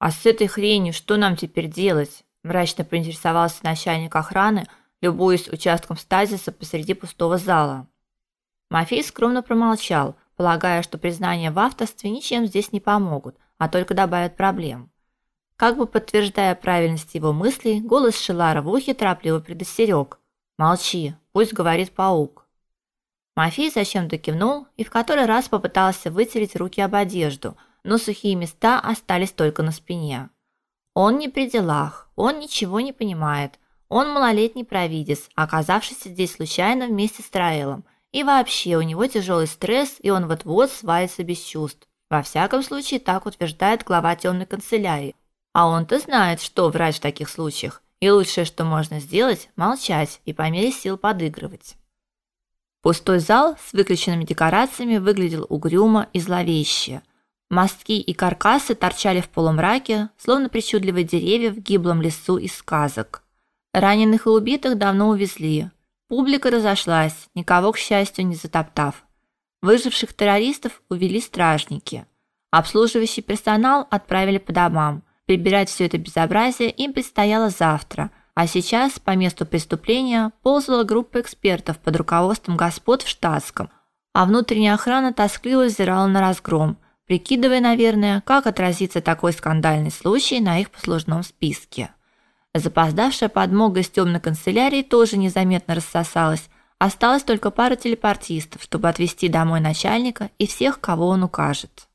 А с этой хренью что нам теперь делать? мрачно поинтересовался начальник охраны, любуясь участком стазиса посреди пустого зала. Мафей скромно промолчал, полагая, что признания в авторстве ничем здесь не помогут, а только добавят проблем. Как бы подтверждая правильность его мыслей, голос Шелара в ухе торопливо предостерег. «Молчи, пусть говорит паук». Мафей зачем-то кивнул и в который раз попытался вытереть руки об одежду, но сухие места остались только на спине. Он не при делах, он ничего не понимает. Он малолетний провидец, оказавшийся здесь случайно вместе с Траэлом. И вообще, у него тяжелый стресс, и он вот-вот свалится без чувств. Во всяком случае, так утверждает глава темной канцелярии. А он-то знает, что врать в таких случаях. И лучшее, что можно сделать молчать и по мере сил подыгрывать. Пустой зал с выключенными декорациями выглядел угрюмо и зловеще. Мостки и каркасы торчали в полумраке, словно причудливые деревья в гиблом лесу из сказок. Раненых и убитых давно увезли. Публика разошлась, никого, к счастью, не затоптав. Выживших террористов увели стражники. Обслуживающий персонал отправили по домам. Прибирать все это безобразие им предстояло завтра, а сейчас по месту преступления ползала группа экспертов под руководством господ в штатском, а внутренняя охрана тоскливо взирала на разгром, прикидывая, наверное, как отразится такой скандальный случай на их послужном списке. Запоздавшая подмога из темной канцелярии тоже незаметно рассосалась. Осталось только пара телепортистов, чтобы отвезти домой начальника и всех, кого он укажет.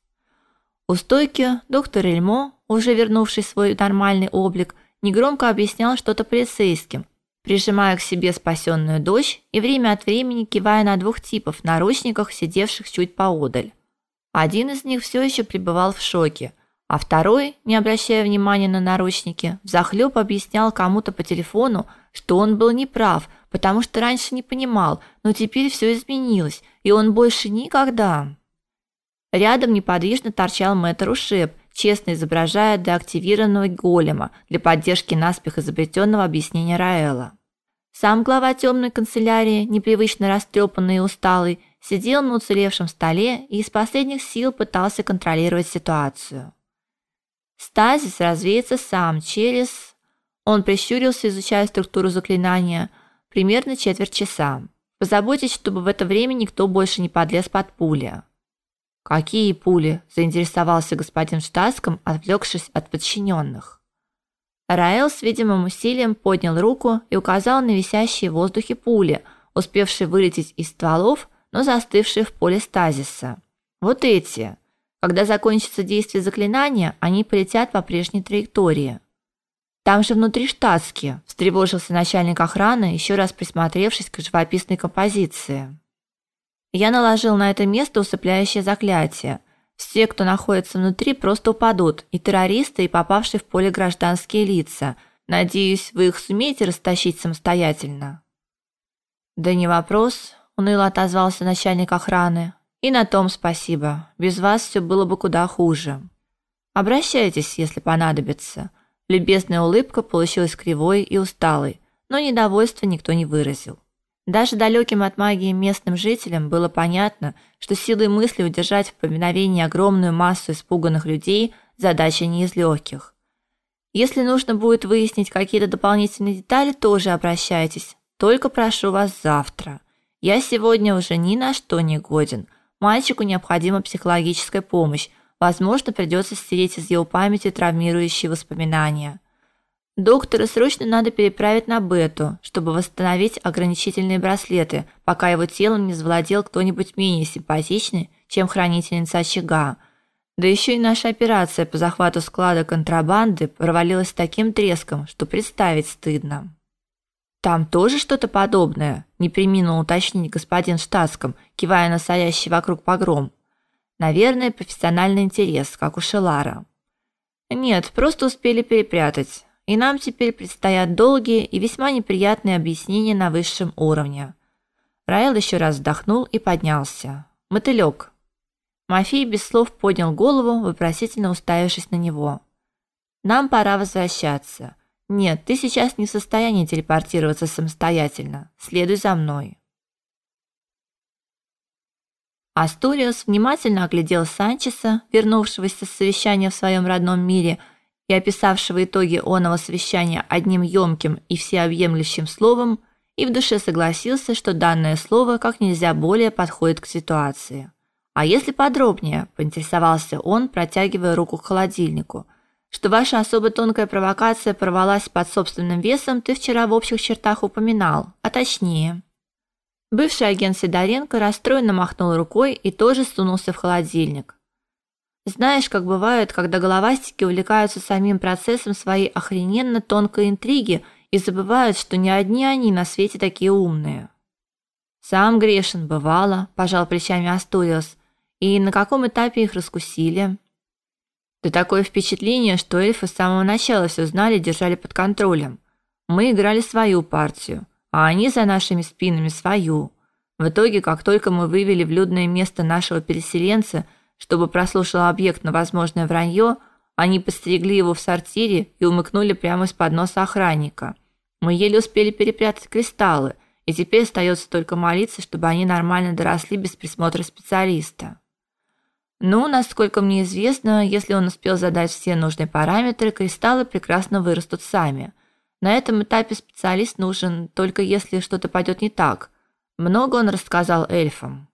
У стойки доктор Эльмо, уже вернувший свой нормальный облик, негромко объяснял что-то полицейским, прижимая к себе спасенную дочь и время от времени кивая на двух типов в наручниках, сидевших чуть поодаль. Один из них все еще пребывал в шоке – а второй, не обращая внимания на наручники, взахлёб объяснял кому-то по телефону, что он был неправ, потому что раньше не понимал, но теперь все изменилось, и он больше никогда. Рядом неподвижно торчал мэтр Ушеп, честно изображая деактивированного голема для поддержки наспех изобретенного объяснения Раэла. Сам глава темной канцелярии, непривычно растрепанный и усталый, сидел на уцелевшем столе и из последних сил пытался контролировать ситуацию. Стазис развеется сам через... Он прищурился, изучая структуру заклинания, примерно четверть часа. Позаботьтесь, чтобы в это время никто больше не подлез под пули. Какие пули? заинтересовался господин Штаском, отвлекшись от подчиненных. Раэл с видимым усилием поднял руку и указал на висящие в воздухе пули, успевшие вылететь из стволов, но застывшие в поле стазиса. Вот эти. Когда закончится действие заклинания, они полетят по прежней траектории. Там же внутри штатские, встревожился начальник охраны, еще раз присмотревшись к живописной композиции. Я наложил на это место усыпляющее заклятие. Все, кто находится внутри, просто упадут, и террористы, и попавшие в поле гражданские лица. Надеюсь, вы их сумеете растащить самостоятельно. Да не вопрос, уныло отозвался начальник охраны. И на том спасибо. Без вас все было бы куда хуже. Обращайтесь, если понадобится. Любезная улыбка получилась кривой и усталой, но недовольства никто не выразил. Даже далеким от магии местным жителям было понятно, что силой мысли удержать в поминовении огромную массу испуганных людей задача не из легких. Если нужно будет выяснить какие-то дополнительные детали, тоже обращайтесь. Только прошу вас завтра. Я сегодня уже ни на что не годен. Мальчику необходима психологическая помощь. Возможно, придется стереть из его памяти травмирующие воспоминания. Доктора срочно надо переправить на Бету, чтобы восстановить ограничительные браслеты, пока его телом не завладел кто-нибудь менее симпатичный, чем хранительница очага. Да еще и наша операция по захвату склада контрабанды провалилась таким треском, что представить стыдно. Там тоже что-то подобное, не уточнить господин штатском, кивая на стоящий вокруг погром. Наверное, профессиональный интерес, как у Шелара. Нет, просто успели перепрятать. И нам теперь предстоят долгие и весьма неприятные объяснения на высшем уровне. Райл еще раз вздохнул и поднялся. Мотылек. Мафий без слов поднял голову, вопросительно уставившись на него. Нам пора возвращаться. Нет, ты сейчас не в состоянии телепортироваться самостоятельно. Следуй за мной. Астуриус внимательно оглядел Санчеса, вернувшегося с совещания в своем родном мире, и описавшего итоги оного совещания одним ёмким и всеобъемлющим словом, и в душе согласился, что данное слово как нельзя более подходит к ситуации. А если подробнее, поинтересовался он, протягивая руку к холодильнику. Что ваша особо тонкая провокация порвалась под собственным весом, ты вчера в общих чертах упоминал, а точнее. Бывший агент Сидоренко расстроенно махнул рукой и тоже сунулся в холодильник. Знаешь, как бывает, когда головастики увлекаются самим процессом своей охрененно тонкой интриги и забывают, что не одни они на свете такие умные. Сам грешен бывало, пожал плечами Астуриус. И на каком этапе их раскусили? Да такое впечатление, что эльфы с самого начала все знали держали под контролем. Мы играли свою партию, а они за нашими спинами свою. В итоге, как только мы вывели в людное место нашего переселенца, чтобы прослушал объект на возможное вранье, они постерегли его в сортире и умыкнули прямо из-под носа охранника. Мы еле успели перепрятать кристаллы, и теперь остается только молиться, чтобы они нормально доросли без присмотра специалиста. Ну, насколько мне известно, если он успел задать все нужные параметры, кристаллы прекрасно вырастут сами. На этом этапе специалист нужен только если что-то пойдет не так. Много он рассказал эльфам.